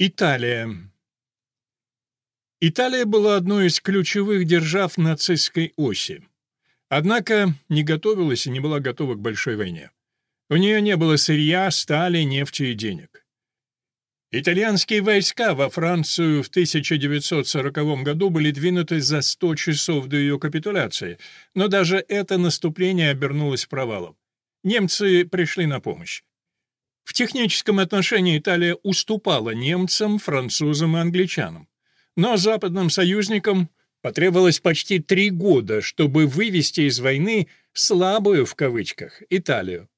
Италия. Италия была одной из ключевых держав нацистской оси. Однако не готовилась и не была готова к большой войне. У нее не было сырья, стали, нефти и денег. Итальянские войска во Францию в 1940 году были двинуты за 100 часов до ее капитуляции, но даже это наступление обернулось провалом. Немцы пришли на помощь. В техническом отношении Италия уступала немцам, французам и англичанам. Но западным союзникам потребовалось почти три года, чтобы вывести из войны «слабую» в кавычках Италию.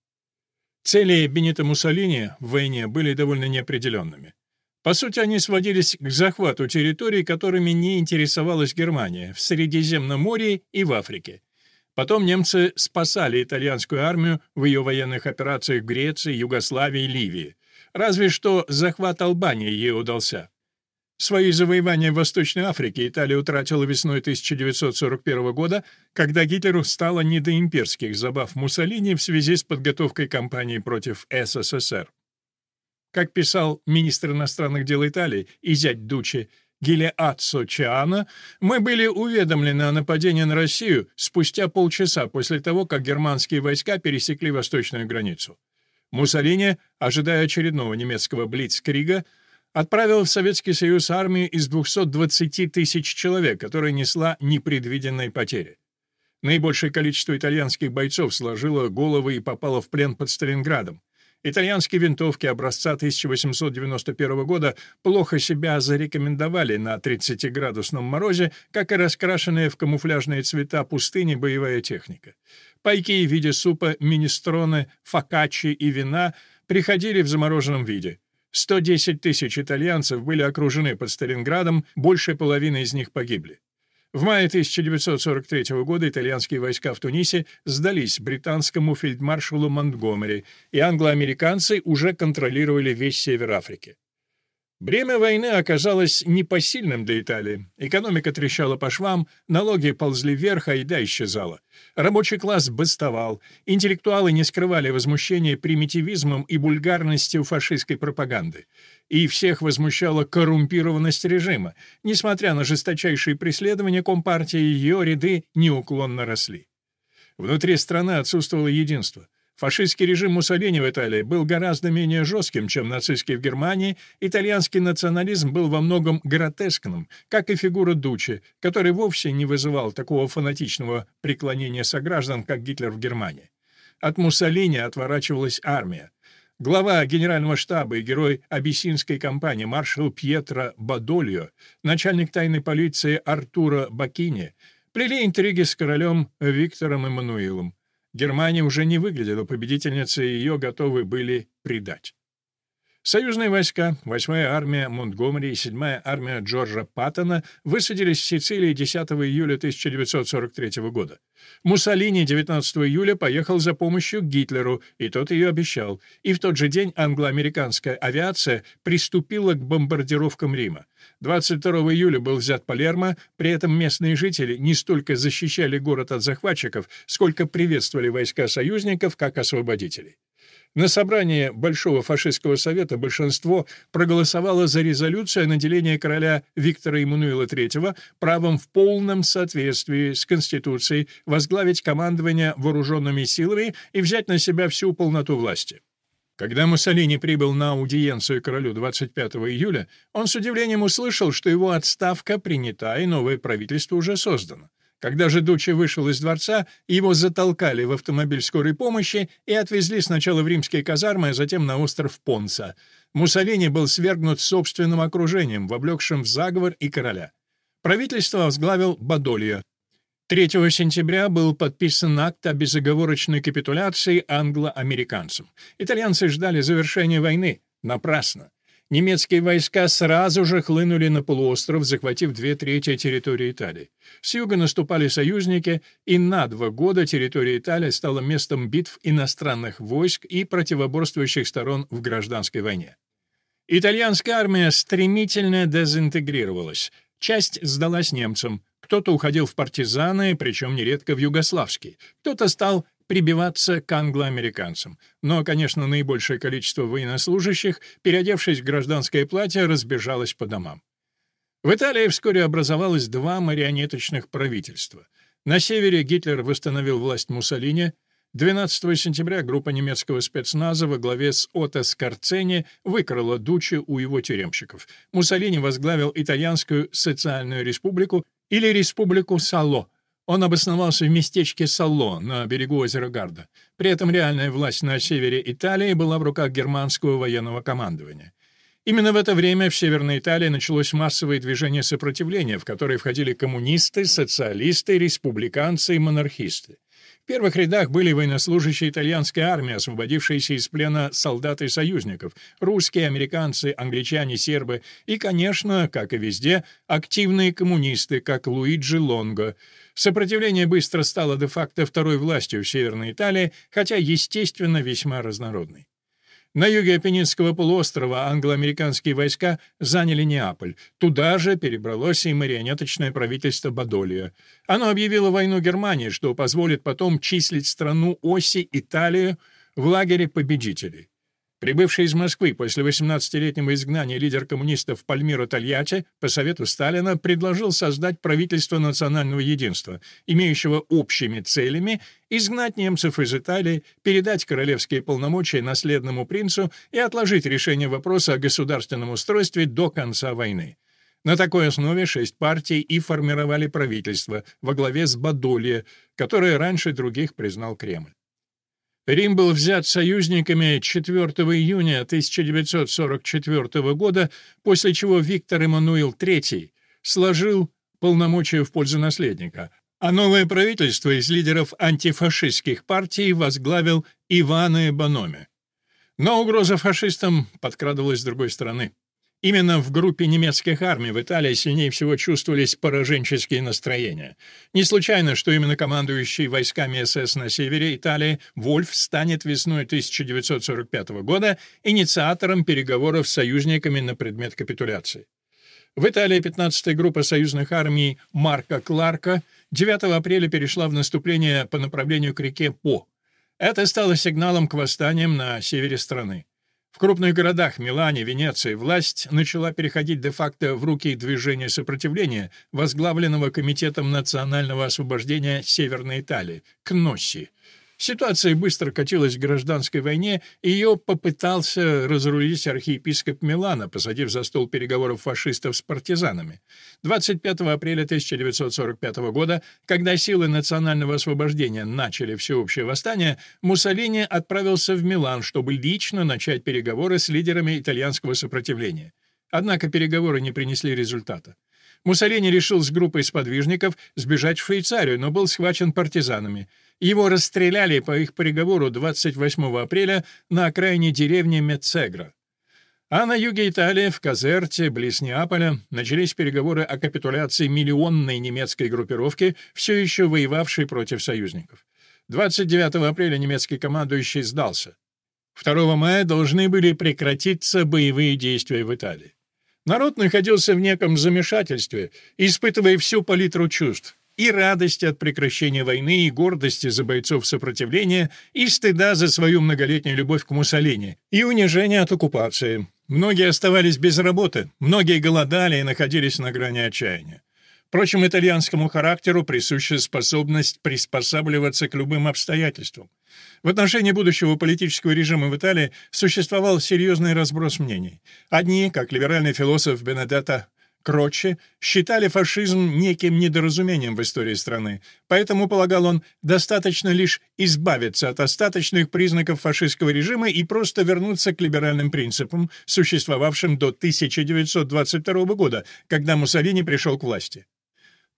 Цели Бенито Муссолини в войне были довольно неопределенными. По сути, они сводились к захвату территорий, которыми не интересовалась Германия, в Средиземном море и в Африке. Потом немцы спасали итальянскую армию в ее военных операциях в Греции, Югославии и Ливии. Разве что захват Албании ей удался. Свои завоевания в Восточной Африке Италия утратила весной 1941 года, когда Гитлеру стало не до имперских забав Муссолини в связи с подготовкой кампании против СССР. Как писал министр иностранных дел Италии и зять Дучи Гилеаццо Чиана, мы были уведомлены о нападении на Россию спустя полчаса после того, как германские войска пересекли восточную границу. Муссолини, ожидая очередного немецкого блицкрига, отправил в Советский Союз армию из 220 тысяч человек, которая несла непредвиденные потери. Наибольшее количество итальянских бойцов сложило головы и попало в плен под Сталинградом. Итальянские винтовки образца 1891 года плохо себя зарекомендовали на 30-градусном морозе, как и раскрашенная в камуфляжные цвета пустыни боевая техника. Пайки в виде супа, министроны, фокаччи и вина приходили в замороженном виде. 110 тысяч итальянцев были окружены под Сталинградом, большая половина из них погибли. В мае 1943 года итальянские войска в Тунисе сдались британскому фельдмаршалу Монтгомери, и англоамериканцы уже контролировали весь север Африки. Бремя войны оказалось непосильным для Италии. Экономика трещала по швам, налоги ползли вверх, а еда исчезала. Рабочий класс бастовал, интеллектуалы не скрывали возмущения примитивизмом и бульгарностью фашистской пропаганды. И всех возмущала коррумпированность режима. Несмотря на жесточайшие преследования Компартии, ее ряды неуклонно росли. Внутри страны отсутствовало единство. Фашистский режим Муссолини в Италии был гораздо менее жестким, чем нацистский в Германии, итальянский национализм был во многом гротескным, как и фигура Дучи, который вовсе не вызывал такого фанатичного преклонения сограждан, как Гитлер в Германии. От Муссолини отворачивалась армия. Глава генерального штаба и герой абиссинской кампании маршал Пьетро Бадольо, начальник тайной полиции Артура Бакини, плели интриги с королем Виктором Эммануилом. Германия уже не выглядела победительницей, ее готовы были предать. Союзные войска, 8-я армия Монтгомери и 7-я армия Джорджа Паттона высадились в Сицилии 10 июля 1943 года. Муссолини 19 июля поехал за помощью к Гитлеру, и тот ее обещал. И в тот же день англо-американская авиация приступила к бомбардировкам Рима. 22 июля был взят Палермо, при этом местные жители не столько защищали город от захватчиков, сколько приветствовали войска союзников как освободителей. На собрании Большого фашистского совета большинство проголосовало за резолюцию о наделении короля Виктора Эммануила III правом в полном соответствии с Конституцией возглавить командование вооруженными силами и взять на себя всю полноту власти. Когда Муссолини прибыл на аудиенцию королю 25 июля, он с удивлением услышал, что его отставка принята и новое правительство уже создано. Когда же Дуччи вышел из дворца, его затолкали в автомобиль скорой помощи и отвезли сначала в римские казармы, а затем на остров Понса. Муссолини был свергнут собственным окружением, вовлекшим в заговор и короля. Правительство возглавил Бадольо. 3 сентября был подписан акт о безоговорочной капитуляции англо-американцам. Итальянцы ждали завершения войны. Напрасно. Немецкие войска сразу же хлынули на полуостров, захватив две трети территории Италии. С юга наступали союзники, и на два года территория Италии стала местом битв иностранных войск и противоборствующих сторон в гражданской войне. Итальянская армия стремительно дезинтегрировалась. Часть сдалась немцам, кто-то уходил в партизаны, причем нередко в югославские, кто-то стал прибиваться к англоамериканцам. Но, конечно, наибольшее количество военнослужащих, переодевшись в гражданское платье, разбежалось по домам. В Италии вскоре образовалось два марионеточных правительства. На севере Гитлер восстановил власть Муссолини — 12 сентября группа немецкого спецназа во главе с Отто Скорцени выкрала Дучи у его тюремщиков. Муссолини возглавил итальянскую социальную республику или республику Сало. Он обосновался в местечке Сало на берегу озера Гарда. При этом реальная власть на севере Италии была в руках германского военного командования. Именно в это время в Северной Италии началось массовое движение сопротивления, в которое входили коммунисты, социалисты, республиканцы и монархисты. В первых рядах были военнослужащие итальянской армии, освободившиеся из плена солдаты союзников, русские, американцы, англичане, сербы и, конечно, как и везде, активные коммунисты, как Луиджи Лонго. Сопротивление быстро стало де-факто второй властью в Северной Италии, хотя, естественно, весьма разнородной. На юге Апеннинского полуострова англо-американские войска заняли Неаполь. Туда же перебралось и марионеточное правительство Бадолия. Оно объявило войну Германии, что позволит потом числить страну оси Италию в лагере победителей. Прибывший из Москвы после 18-летнего изгнания лидер коммунистов Пальмиро Тольятти по совету Сталина предложил создать правительство национального единства, имеющего общими целями изгнать немцев из Италии, передать королевские полномочия наследному принцу и отложить решение вопроса о государственном устройстве до конца войны. На такой основе шесть партий и формировали правительство во главе с Бадолье, которое раньше других признал Кремль. Рим был взят союзниками 4 июня 1944 года, после чего Виктор Эммануил III сложил полномочия в пользу наследника, а новое правительство из лидеров антифашистских партий возглавил Ивана Баноме. Но угроза фашистам подкрадывалась с другой стороны. Именно в группе немецких армий в Италии сильнее всего чувствовались пораженческие настроения. Не случайно, что именно командующий войсками СС на севере Италии Вольф станет весной 1945 года инициатором переговоров с союзниками на предмет капитуляции. В Италии 15-я группа союзных армий Марка Кларка 9 апреля перешла в наступление по направлению к реке По. Это стало сигналом к восстаниям на севере страны. В крупных городах Милане, Венеции власть начала переходить де-факто в руки движения сопротивления, возглавленного Комитетом национального освобождения Северной Италии, КНОССИ. Ситуация быстро катилась к гражданской войне, и ее попытался разрулить архиепископ Милана, посадив за стол переговоров фашистов с партизанами. 25 апреля 1945 года, когда силы национального освобождения начали всеобщее восстание, Муссолини отправился в Милан, чтобы лично начать переговоры с лидерами итальянского сопротивления. Однако переговоры не принесли результата. Муссолини решил с группой сподвижников сбежать в Швейцарию, но был схвачен партизанами. Его расстреляли по их приговору 28 апреля на окраине деревни Мецегра. А на юге Италии, в Казерте, близ Неаполя, начались переговоры о капитуляции миллионной немецкой группировки, все еще воевавшей против союзников. 29 апреля немецкий командующий сдался. 2 мая должны были прекратиться боевые действия в Италии. Народ находился в неком замешательстве, испытывая всю палитру чувств и радости от прекращения войны, и гордости за бойцов сопротивления, и стыда за свою многолетнюю любовь к Муссолини, и унижения от оккупации. Многие оставались без работы, многие голодали и находились на грани отчаяния. Впрочем, итальянскому характеру присуща способность приспосабливаться к любым обстоятельствам. В отношении будущего политического режима в Италии существовал серьезный разброс мнений. Одни, как либеральный философ Бенедетто Кротче, считали фашизм неким недоразумением в истории страны, поэтому, полагал он, достаточно лишь избавиться от остаточных признаков фашистского режима и просто вернуться к либеральным принципам, существовавшим до 1922 года, когда Муссолини пришел к власти.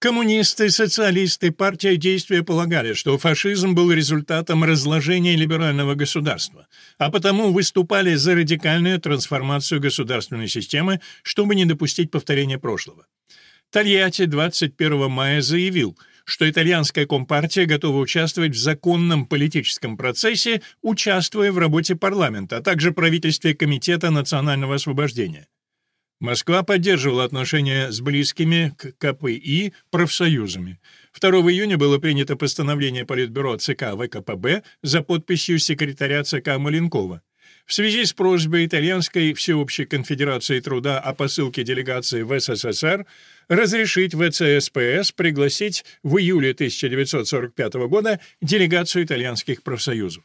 Коммунисты, социалисты, партия действия полагали, что фашизм был результатом разложения либерального государства, а потому выступали за радикальную трансформацию государственной системы, чтобы не допустить повторения прошлого. Тольятти 21 мая заявил, что итальянская компартия готова участвовать в законном политическом процессе, участвуя в работе парламента, а также правительстве Комитета национального освобождения. Москва поддерживала отношения с близкими к КПИ профсоюзами. 2 июня было принято постановление Политбюро ЦК ВКПБ за подписью секретаря ЦК Маленкова. В связи с просьбой Итальянской Всеобщей конфедерации труда о посылке делегации в СССР разрешить ВЦСПС пригласить в июле 1945 года делегацию итальянских профсоюзов.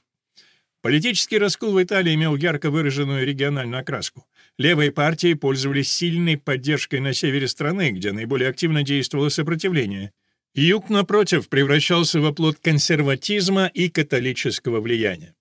Политический раскол в Италии имел ярко выраженную региональную окраску. Левые партии пользовались сильной поддержкой на севере страны, где наиболее активно действовало сопротивление. Юг, напротив, превращался в оплот консерватизма и католического влияния.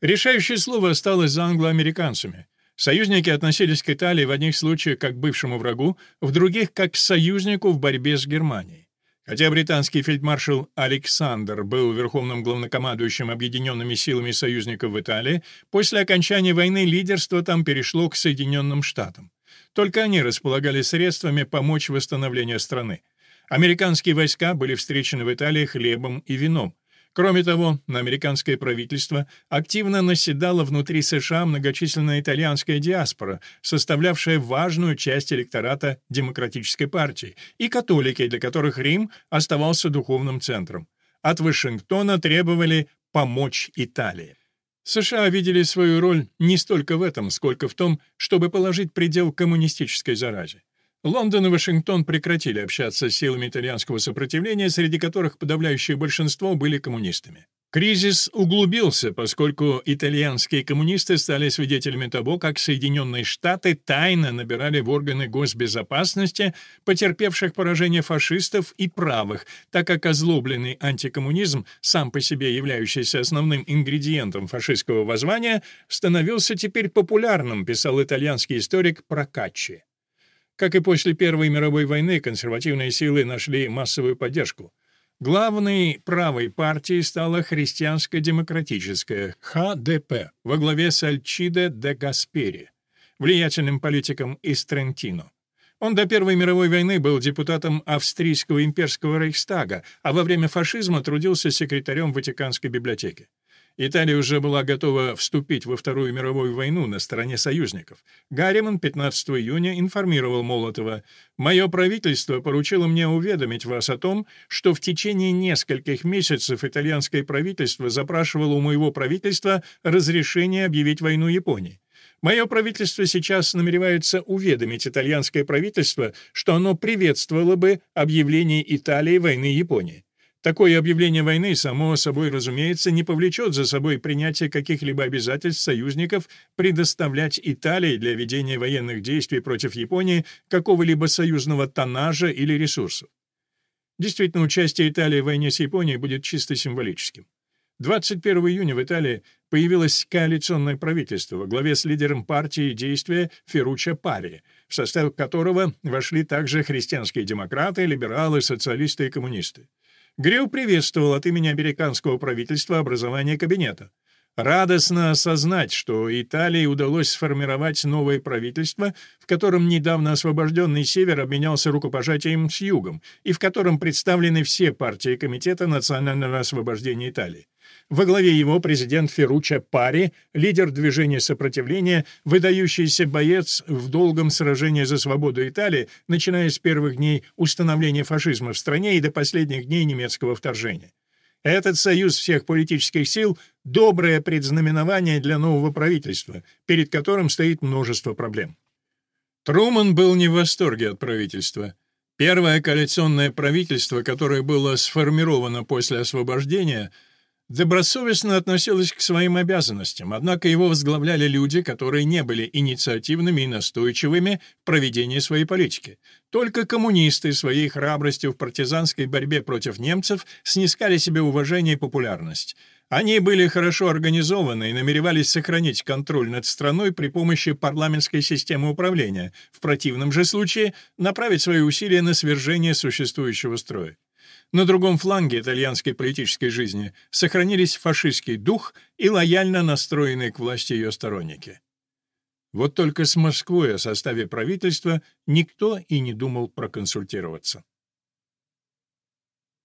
Решающее слово осталось за англоамериканцами. Союзники относились к Италии в одних случаях как к бывшему врагу, в других — как к союзнику в борьбе с Германией. Хотя британский фельдмаршал Александр был верховным главнокомандующим объединенными силами союзников в Италии, после окончания войны лидерство там перешло к Соединенным Штатам. Только они располагали средствами помочь восстановлению страны. Американские войска были встречены в Италии хлебом и вином. Кроме того, на американское правительство активно наседала внутри США многочисленная итальянская диаспора, составлявшая важную часть электората Демократической партии, и католики, для которых Рим оставался духовным центром. От Вашингтона требовали помочь Италии. США видели свою роль не столько в этом, сколько в том, чтобы положить предел коммунистической заразе. Лондон и Вашингтон прекратили общаться с силами итальянского сопротивления, среди которых подавляющее большинство были коммунистами. Кризис углубился, поскольку итальянские коммунисты стали свидетелями того, как Соединенные Штаты тайно набирали в органы госбезопасности потерпевших поражение фашистов и правых, так как озлобленный антикоммунизм, сам по себе являющийся основным ингредиентом фашистского воззвания, становился теперь популярным, писал итальянский историк Прокаччи. Как и после Первой мировой войны, консервативные силы нашли массовую поддержку. Главной правой партией стала христианско-демократическая ХДП во главе с Альчиде де Гаспери, влиятельным политиком из Трентино. Он до Первой мировой войны был депутатом австрийского имперского рейхстага, а во время фашизма трудился секретарем Ватиканской библиотеки. Италия уже была готова вступить во Вторую мировую войну на стороне союзников. Гарриман 15 июня информировал Молотова «Мое правительство поручило мне уведомить вас о том, что в течение нескольких месяцев итальянское правительство запрашивало у моего правительства разрешение объявить войну Японии. Мое правительство сейчас намеревается уведомить итальянское правительство, что оно приветствовало бы объявление Италии войны Японии. Такое объявление войны, само собой разумеется, не повлечет за собой принятие каких-либо обязательств союзников предоставлять Италии для ведения военных действий против Японии какого-либо союзного тоннажа или ресурсов. Действительно, участие Италии в войне с Японией будет чисто символическим. 21 июня в Италии появилось коалиционное правительство во главе с лидером партии действия Ферруччо Пари, в состав которого вошли также христианские демократы, либералы, социалисты и коммунисты. Грил приветствовал от имени американского правительства образование кабинета. Радостно осознать, что Италии удалось сформировать новое правительство, в котором недавно освобожденный Север обменялся рукопожатием с Югом, и в котором представлены все партии Комитета национального освобождения Италии. Во главе его президент Ферруччо Пари, лидер движения сопротивления, выдающийся боец в долгом сражении за свободу Италии, начиная с первых дней установления фашизма в стране и до последних дней немецкого вторжения. Этот союз всех политических сил — доброе предзнаменование для нового правительства, перед которым стоит множество проблем. Труман был не в восторге от правительства. Первое коалиционное правительство, которое было сформировано после освобождения — добросовестно относилось к своим обязанностям, однако его возглавляли люди, которые не были инициативными и настойчивыми в проведении своей политики. Только коммунисты своей храбростью в партизанской борьбе против немцев снискали себе уважение и популярность. Они были хорошо организованы и намеревались сохранить контроль над страной при помощи парламентской системы управления, в противном же случае направить свои усилия на свержение существующего строя. На другом фланге итальянской политической жизни сохранились фашистский дух и лояльно настроенные к власти ее сторонники. Вот только с Москвой о составе правительства никто и не думал проконсультироваться.